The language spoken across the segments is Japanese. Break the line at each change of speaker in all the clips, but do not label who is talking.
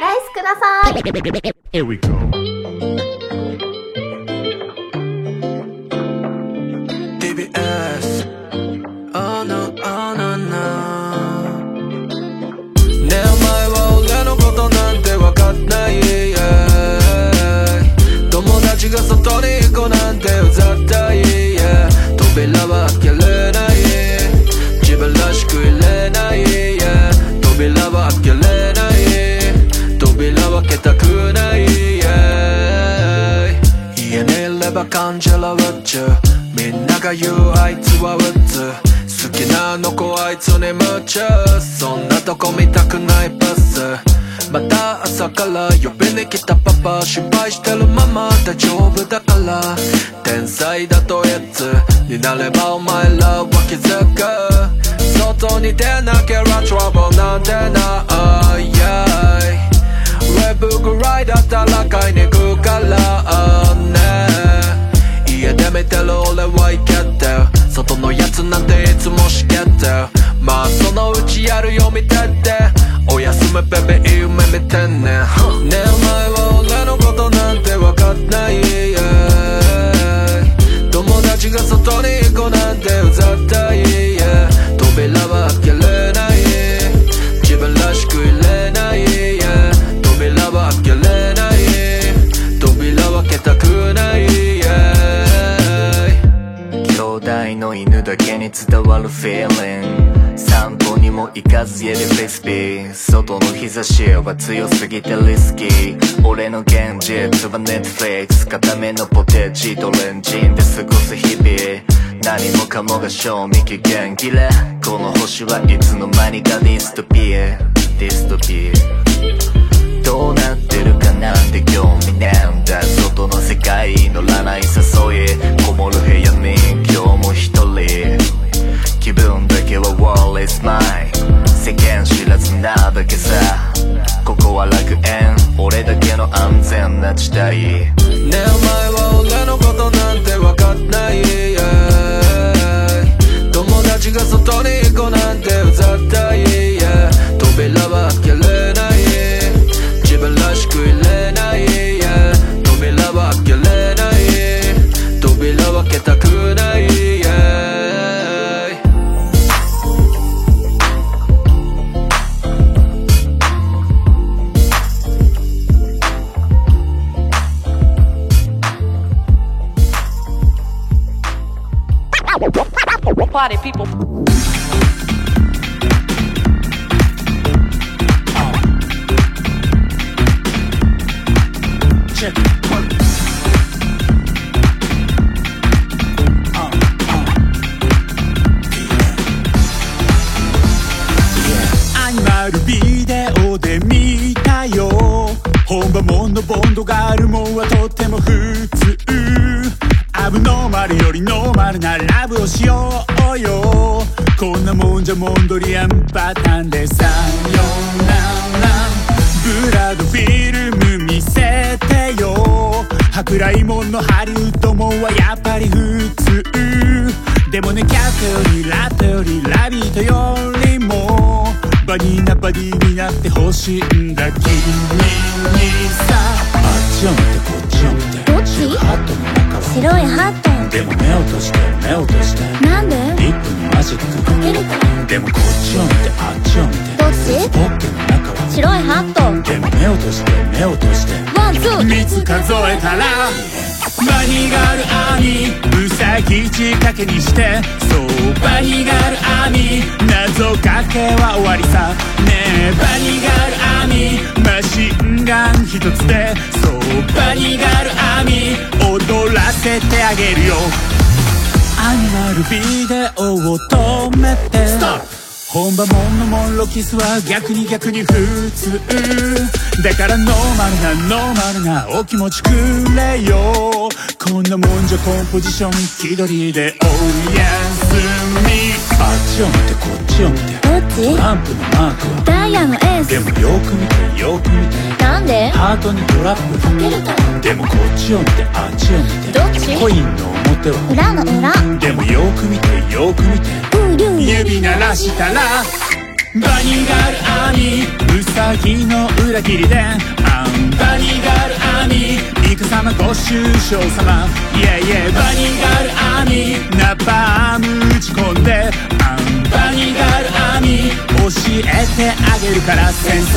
ライスください。
言うあいつはうつ好きなあの子あいつに夢中そんなとこ見たくないパス。また朝から呼びに来たパパ心配してるママ大丈夫だから天才だとやつになればお前らは気づく外に出なきゃトラブルなんてないウェブぐらいだったら買いに行くからね。家で見てる俺はいけ外のやつなんていつもしけて。るまあそのうちやるよ見てって。おやすみベベ夢見てんねん。ねえお前は俺のことなんてわかんない、友達が外に行こうなんてうざった
だけに伝わる feeling 散歩にも行かず家でフリスビー。外の日差しは強すぎてリスキー俺の現実は Netflix 固めのポテチとレンチンで過ごす日々。何もかもが賞味期限切れ。この星はいつの間にかディストピア。ディストピア。どうなってるかなんて興味ねえんだ。外の世界乗らない誘い。こもる部屋に今日も一人。気分だけは Wall is mine. 世間知らずなだけさ。ここは楽園。俺だけの安全な地帯
ねえお前は俺のことなんて分かんない、yeah 友達が外に行こうなんてうざったい、
Party people.
Check it. アニマルビデオで見たよ本場ものボンドがあるもんはとっても普通アブノーマルよりノーマルなラブをしよう。よこんなもんじゃモンドリアンパターンでさよなら。ブラドフィルム見せてよ。舶来物のハリウッドもはやっぱり普通でもねキャットよりラットよりラビットよりも。バニーなバディになってほしいんだ君にさ。あっちを見てこっちを見て。
どっち
ハット。の中は
白いハッ
でも目を閉じて目を閉じて。
トなんで？
リップにマジック
かけるから。
でもこっちを見てあっちを見て。
どっち？
ポッケの中は。
白いハット。
でも目を閉じて目を閉じて。
ワンツー。
3つ数えたらバニガル網うさぎ仕掛けにしてそうバニガル網謎かけは終わりさ。ねえバニガル網マシンガン一つでそうバニガル網踊らせてあげるよ。アニマルビデオを止めて。本場もんのモンロキスは逆に逆に普通。だからノーマルなノーマルなお気持ちくれよ。こんなもんじゃコンポジション気取りでおやすみ。あっちを見てこっちを見て。
どっち？
トランプのマークは。
ダイヤのエース。
でもよく見てよく見て。
なんで？
ハートにトラップ
かけるから。
でもこっちを見てあっちを見て。
どっち？
コインの表は。
裏の裏。
でもよく見てよく見て。指鳴らしたら
バニガルアミウサギの裏切りでアンバニガルアミイカ様ご愁傷様。イェイイェイバニガルアミナパーム打ち込んでアンバニガルアミ教えてあげるから戦争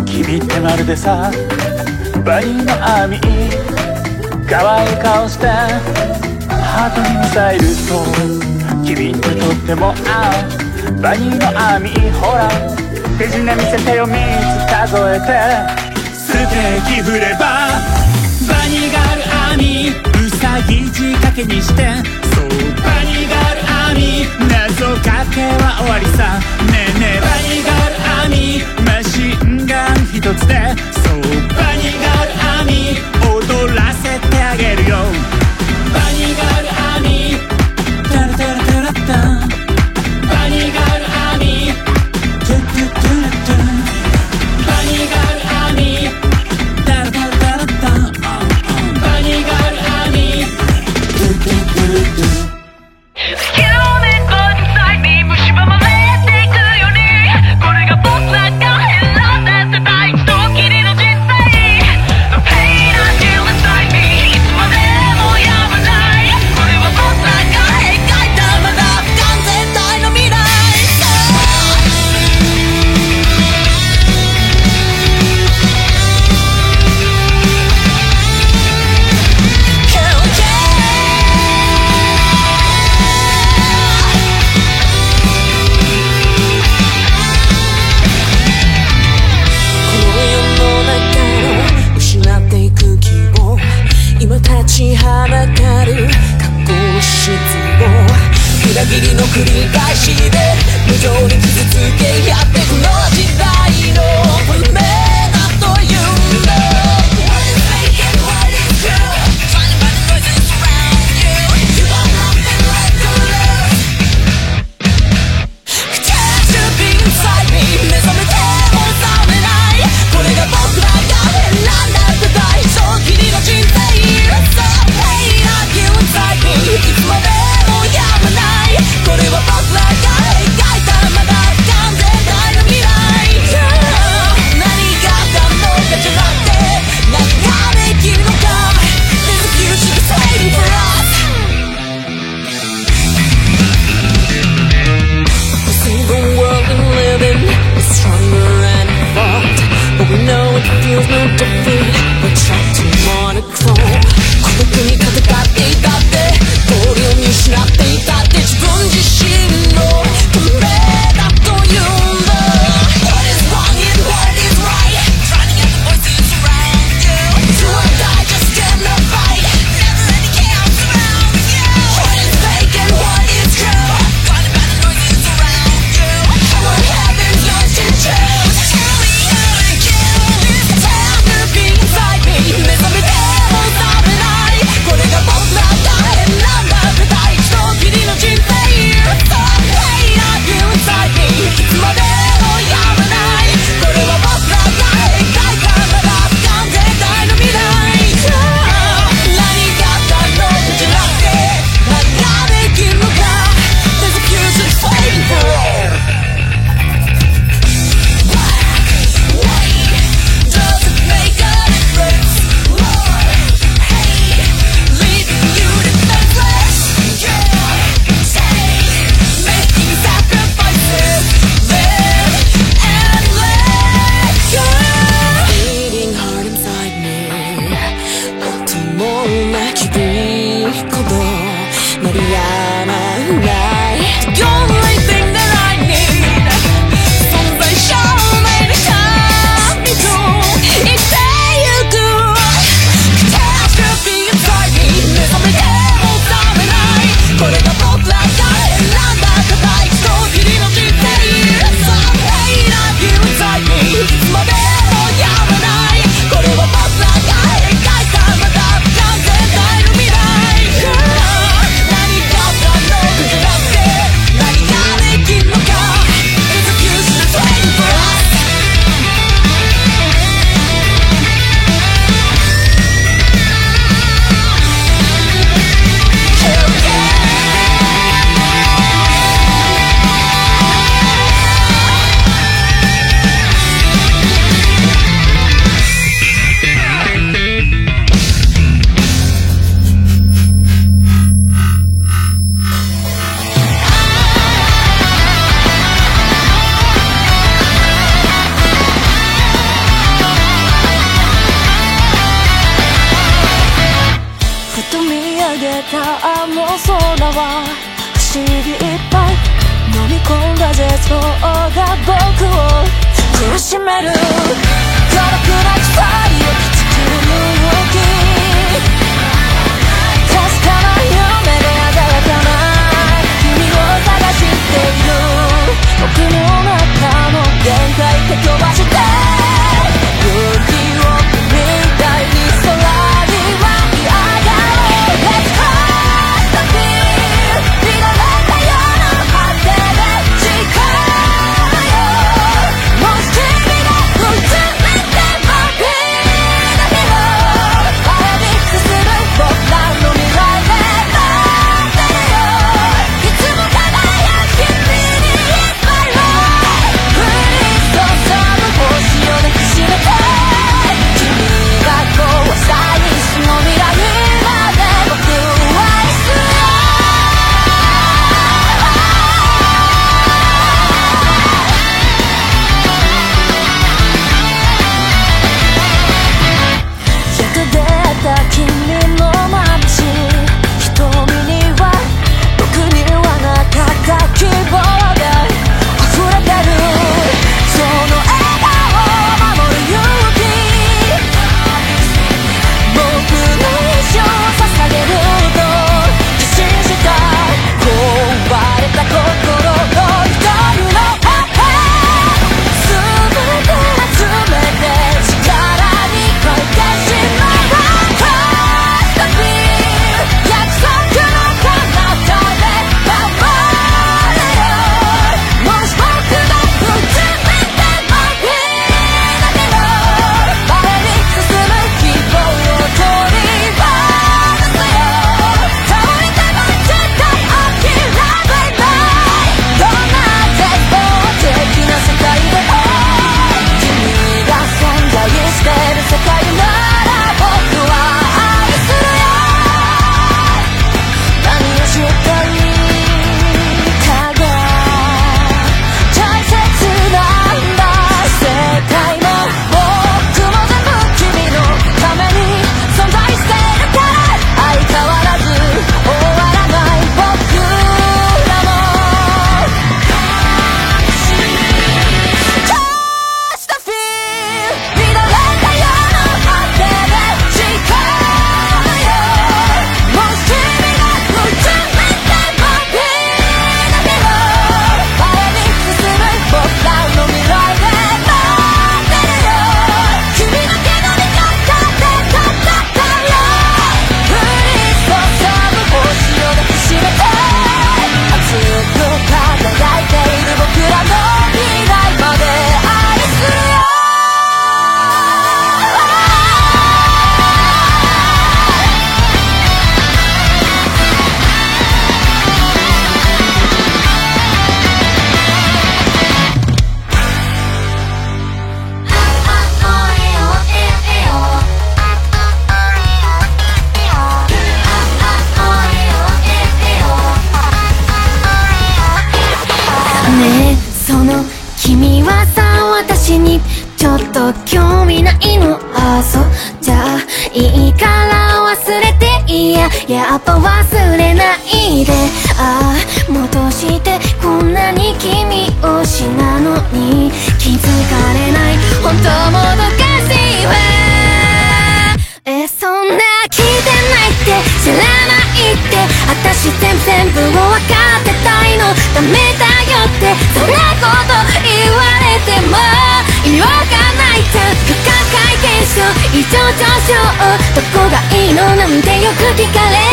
を。君ってまるでさバニーのアーミ。ー可愛い顔してハートにミサイルと君にとって。も合うバニーのアーミーほら手品見せてよ3つ数えてステー。キ振ればバニーガルアーミーウサギ仕掛けにしてそうバニーガルアーミー謎かけは終わりさ。ねえねえバニーガルアーミーマシンガン一つでそう。バニーガルアーミー踊らせてあげ
忘れないで。あ
あもどして
こんなに君推しなのに。気づかれない本当もどかしいわ。えそんな聞いてないって。知らないって。私全全部を分かってたいの。ダメだよって。そんなこと言われても。言わがないじゃん不可解現象。異常上昇。どこがいいの？なんてよく聞かれ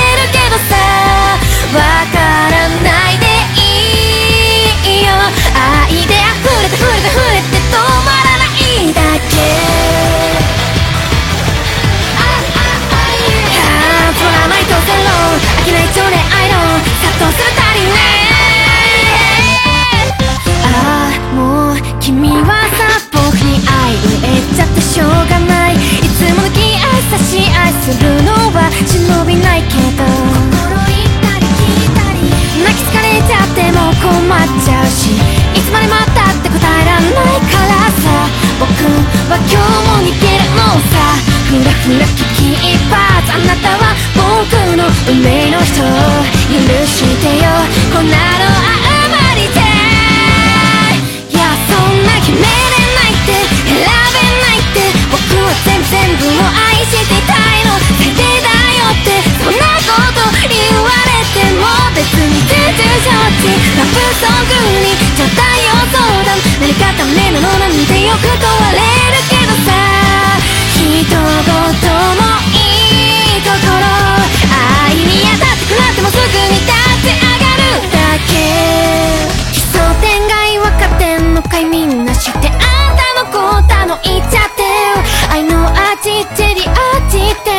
私愛するのは忍びないけど。たり聞いたり泣きつかれちゃっても困っちゃうしいつまで待ったって答えらんないからさ。僕は今日も逃げるもうさ。ふらふら危機一発あなたは僕の運命の人。許してよこんなの。み出てジャッジラブソングにち体を相談何かためなのなんてよく問
われるけどさ一言もいいところ愛に当たってくらってもすぐに立ち上がる。だけ奇想天外分かってのかい。みんな知って。あんたもこうたのいっちゃって愛の味チェリ味って。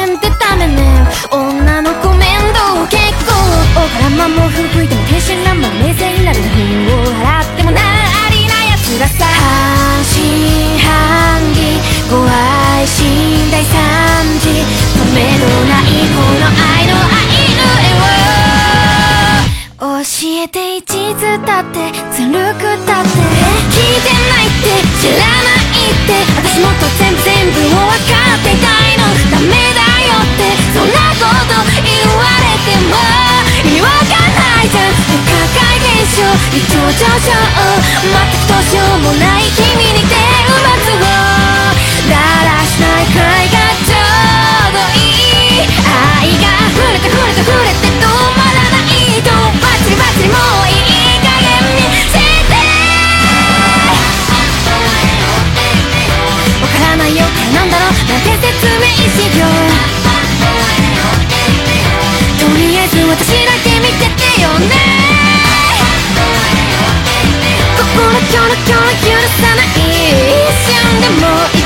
大からまも吹いても天真爛漫冷静になる品を払ってもなありな奴らさ。半信半疑ご愛心大惨事止めのないこの愛の愛の絵を。教えて一途だってずるくだって。聞いてないって知らないって。私もっと全部全部を上昇全くどうしようもない君に手を待つをだらしないくらいがちょうどいい。愛が触れて触れて触れて止まらないとバッチリバッチリもういい加減にしてわからないよ。なんだろう。なんて説明しよう。キョロキョロ許さない一瞬でも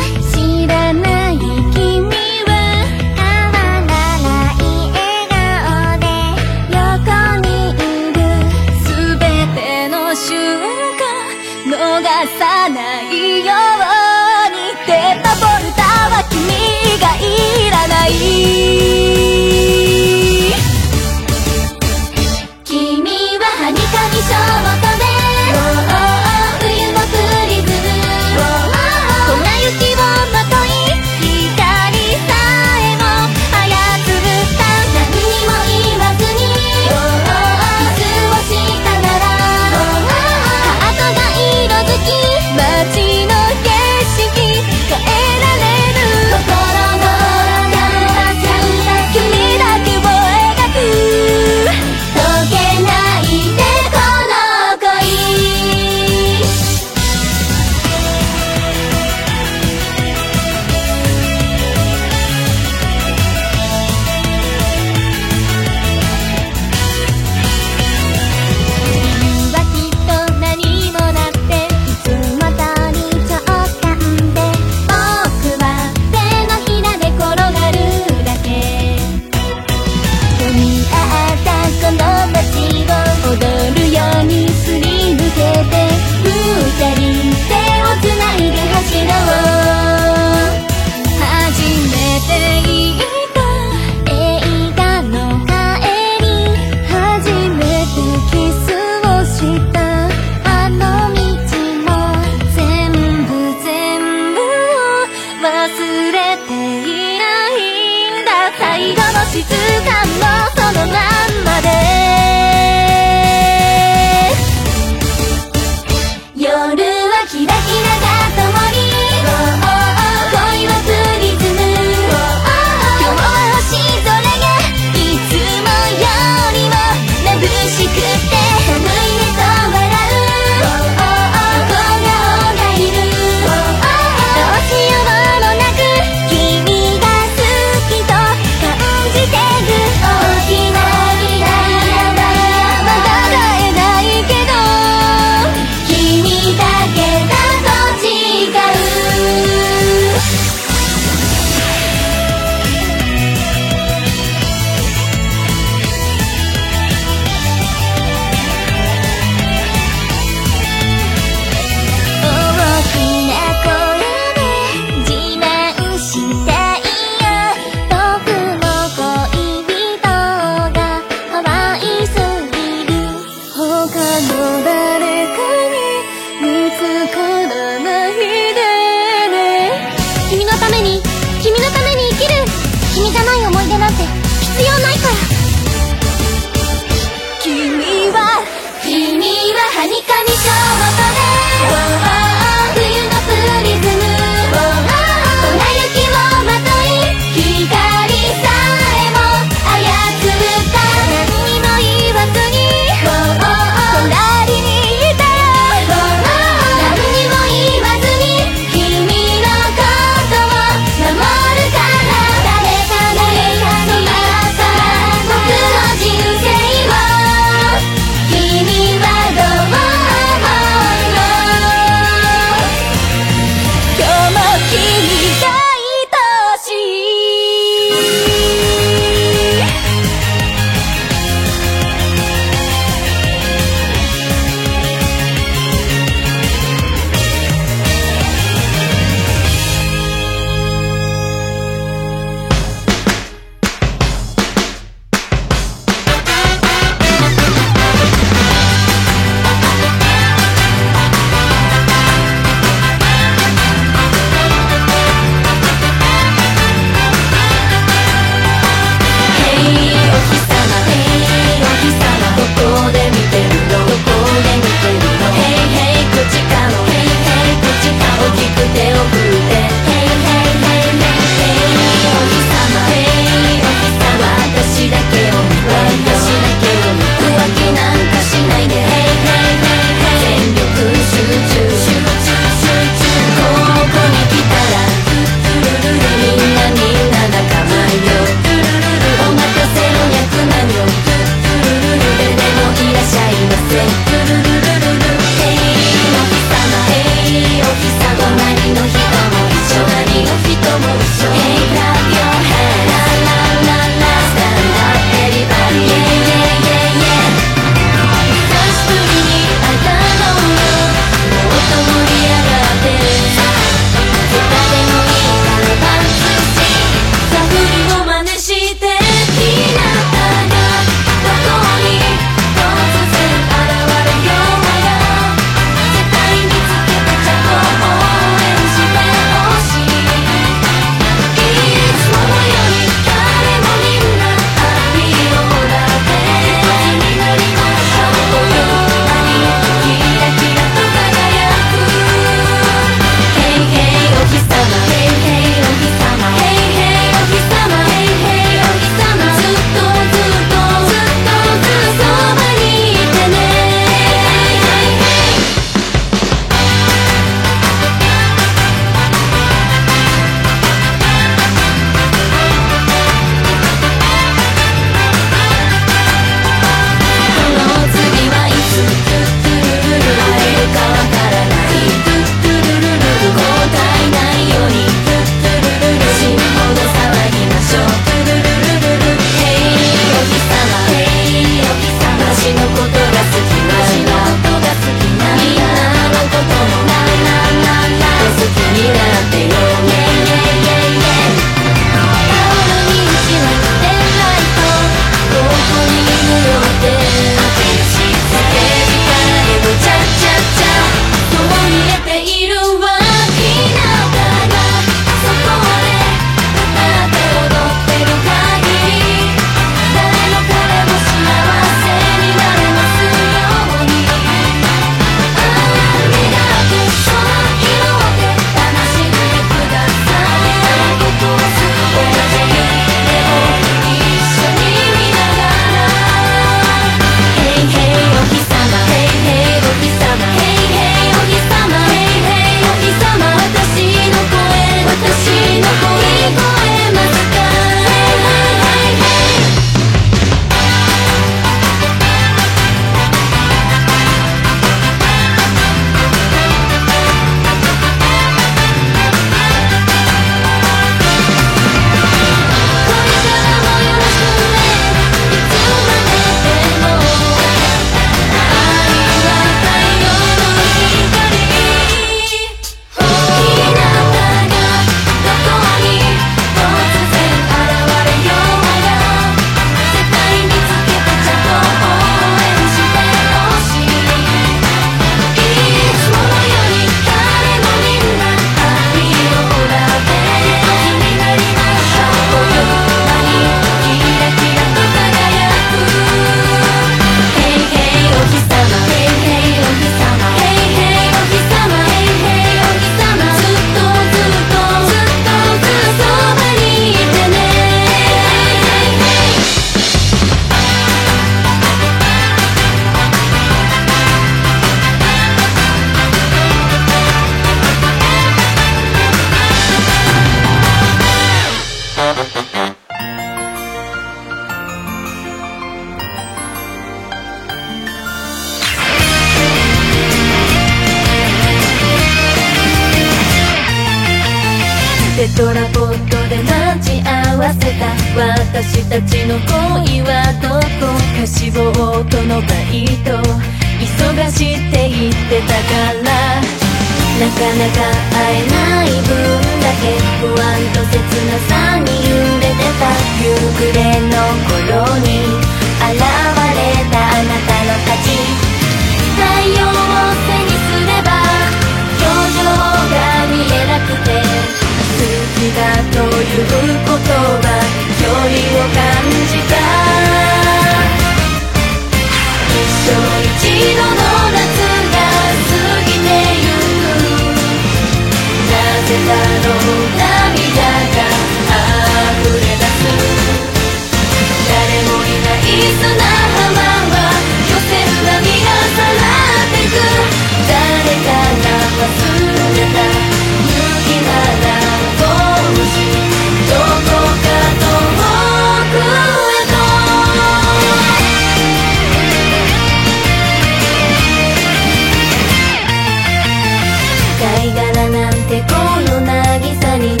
渚に落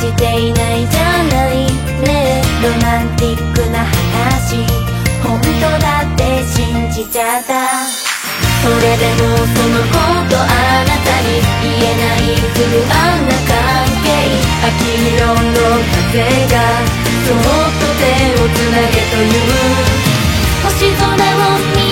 ちていない
じゃない。
ねえロマンティックな話。本当
だ
って信じちゃった。それでもそのことあなたに言えない不安な関係。秋色の風がそっと手をつなげという。星空を見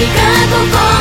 にかここ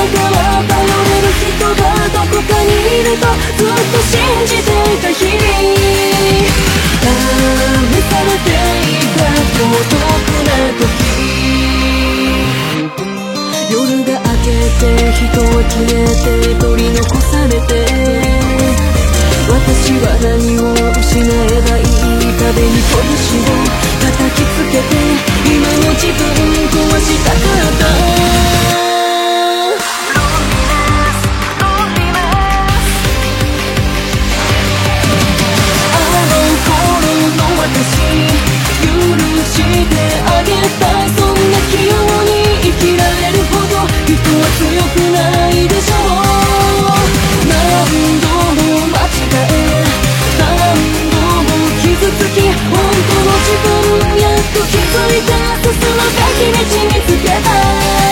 から
頼れる人がどこかにいるとずっと信じていた日々試されていた孤独な時夜が明けて人は消えて取り残されて私は何を失えばいい壁に拳を叩きつけて今の自分壊したかった分よく気づいた。進むべき道
に
つけ
た。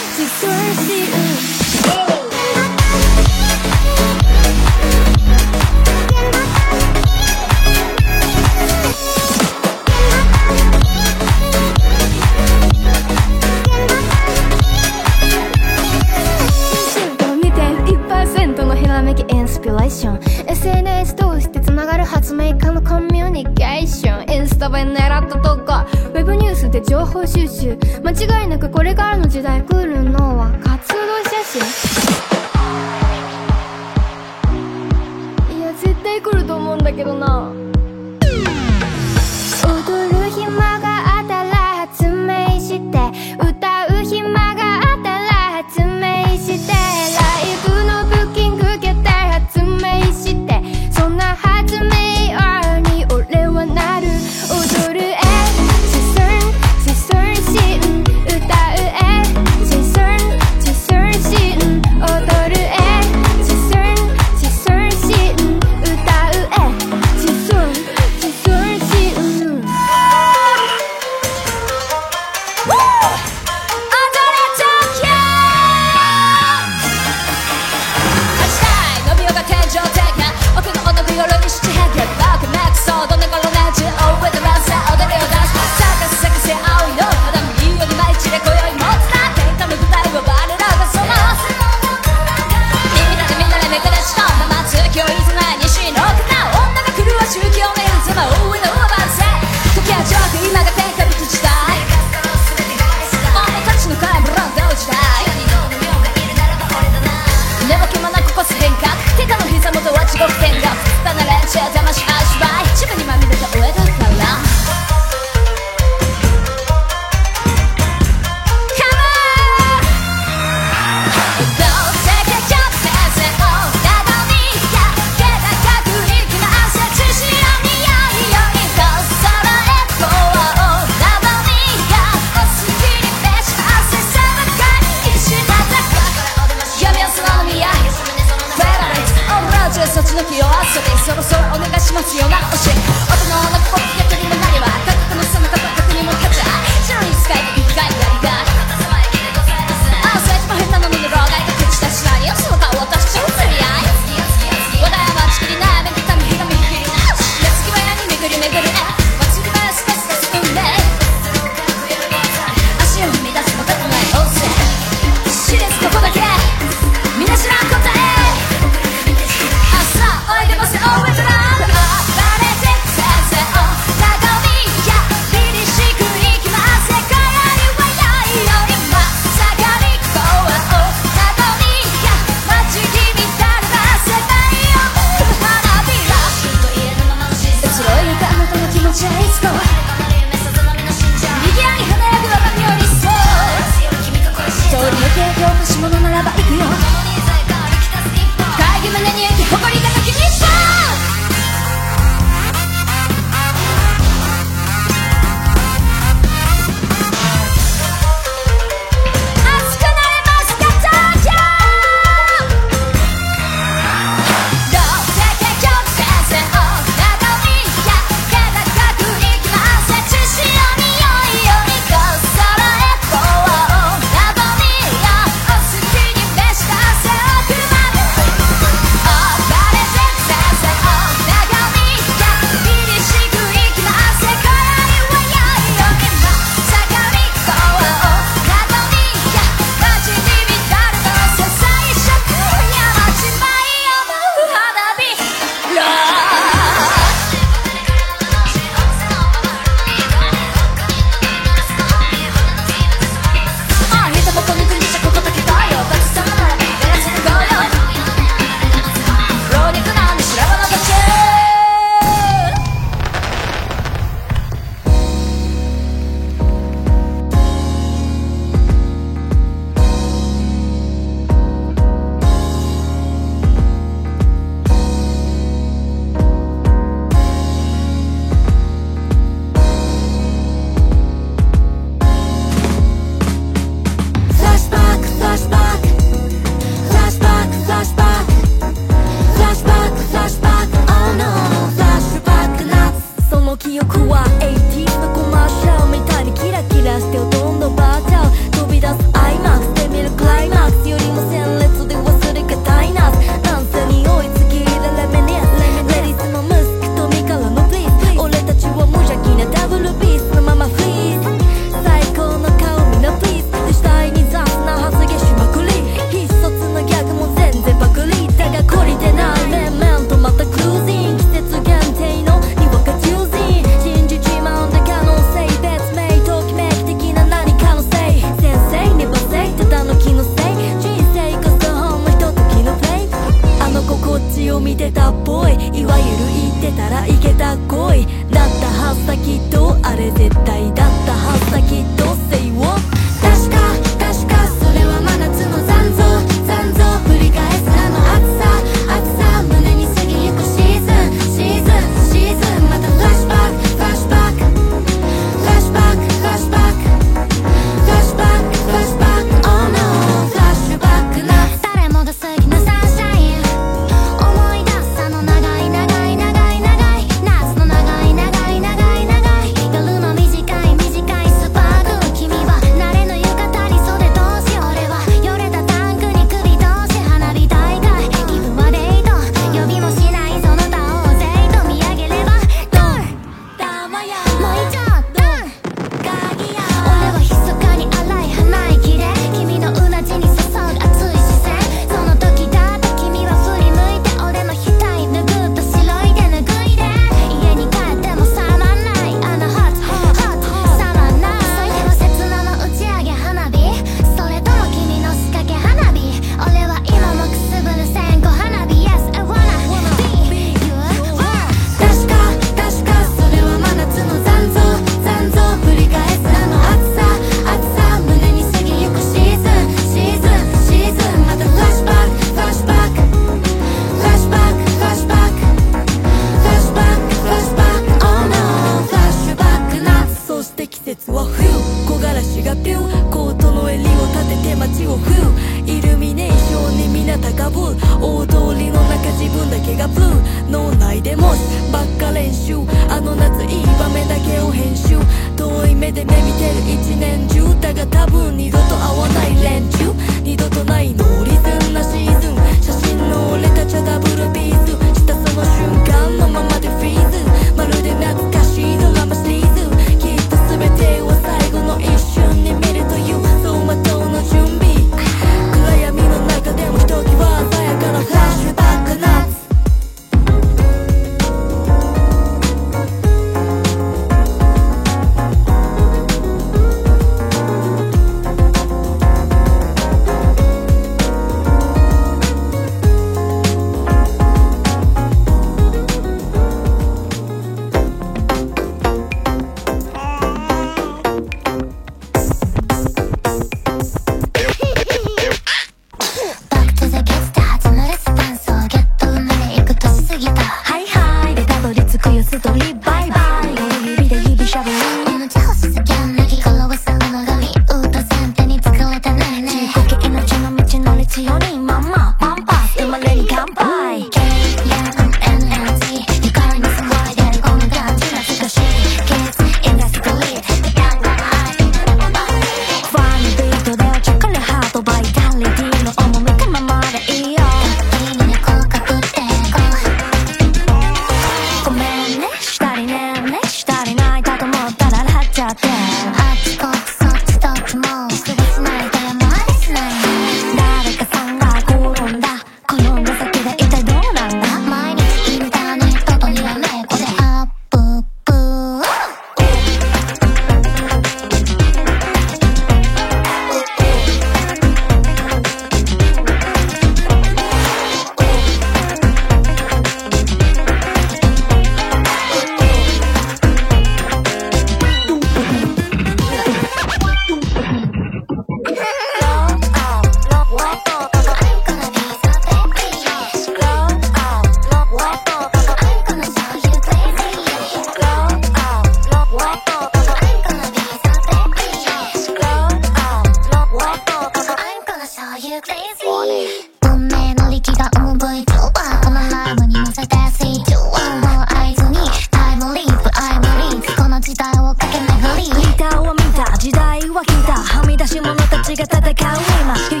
ち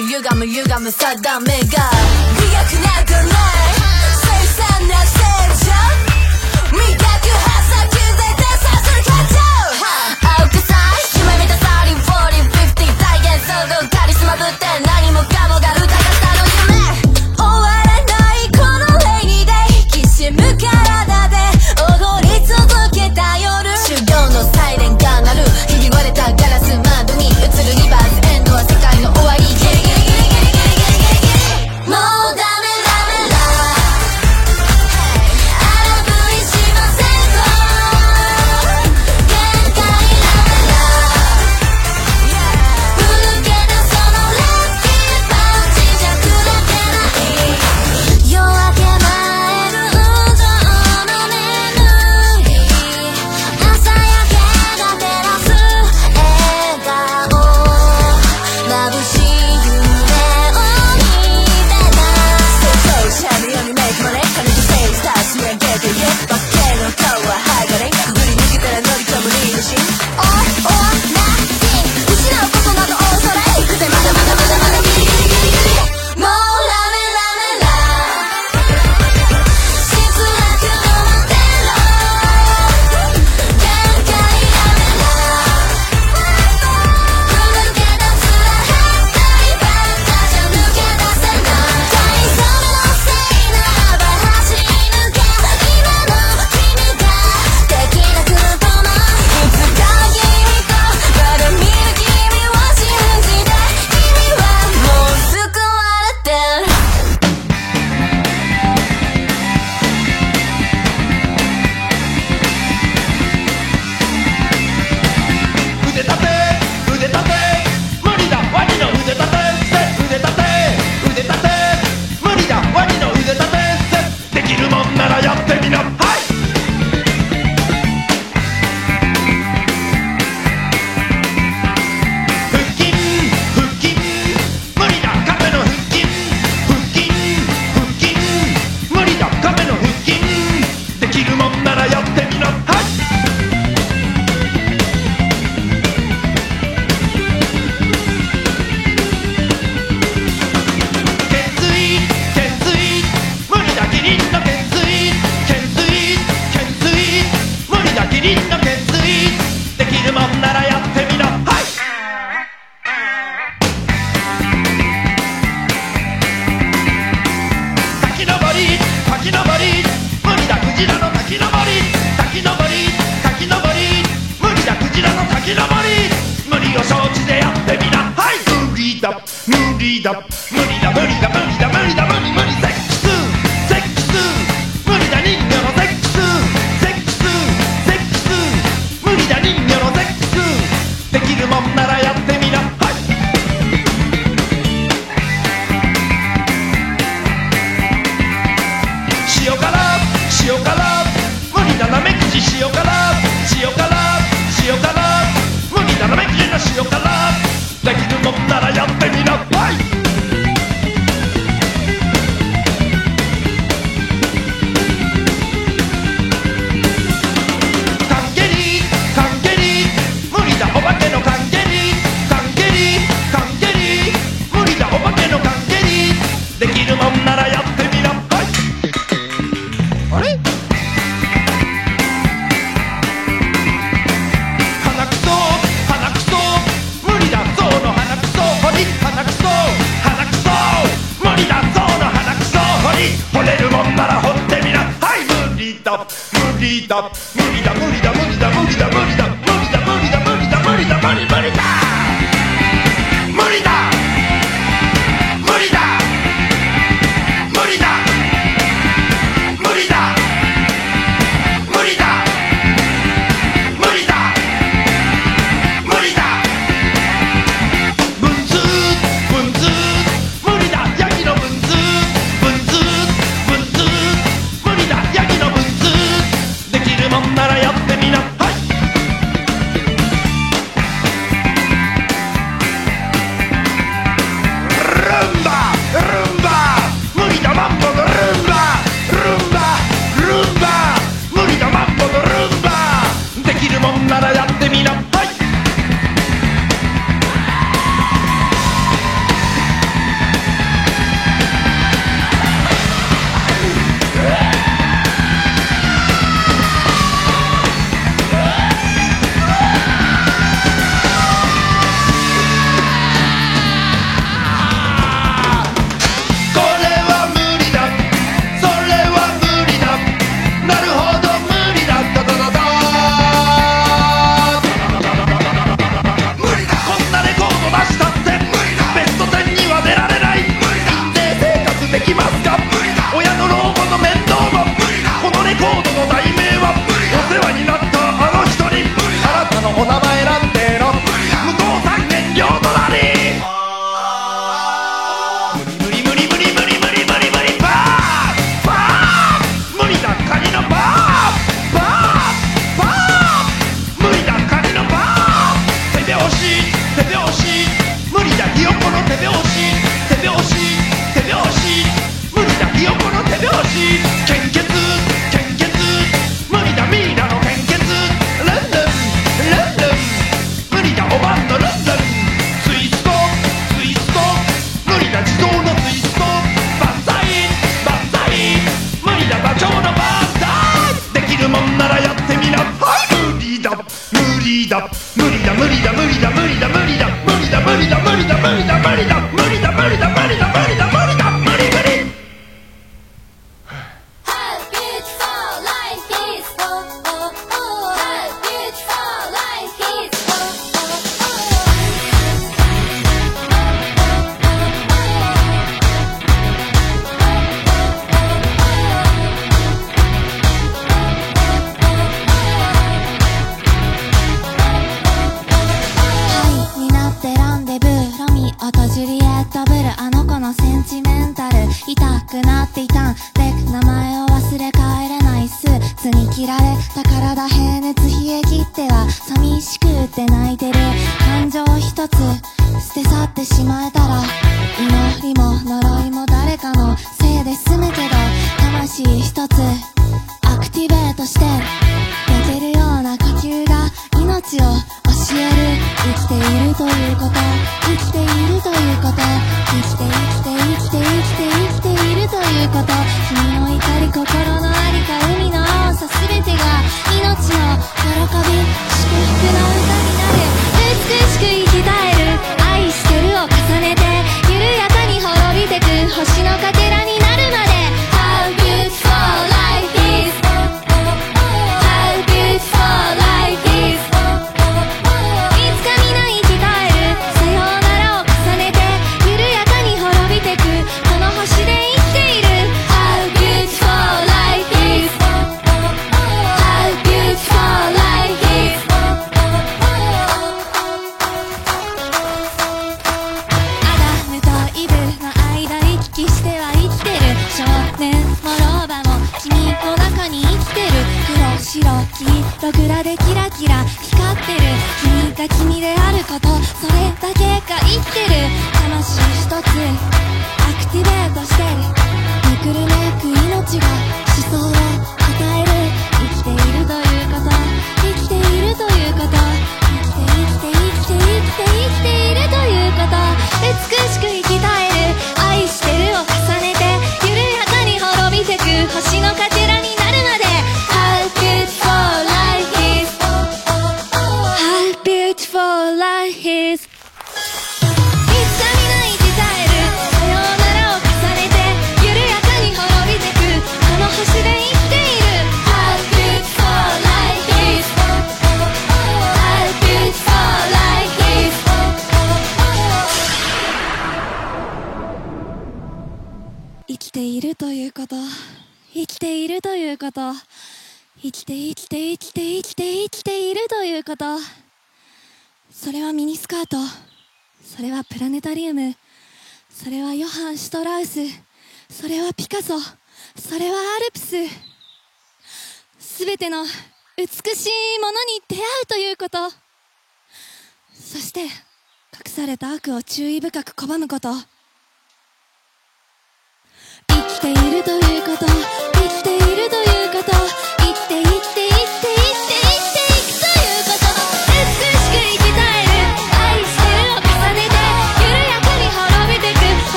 流れて Molida, Molida, Molida, Molida, Molida, Molida,
Molida, Molida, Molida, Molida, Molida, Molida,